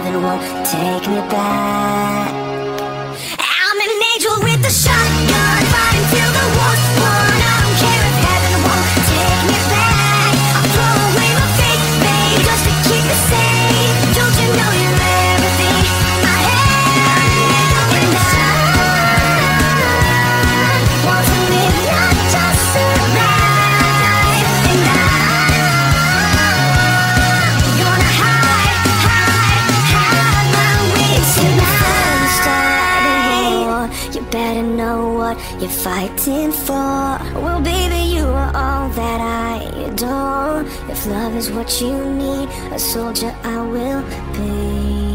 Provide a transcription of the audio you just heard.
heaven won't take me back. Better know what you're fighting for. Well, baby, you are all that I adore. If love is what you need, a soldier I will be.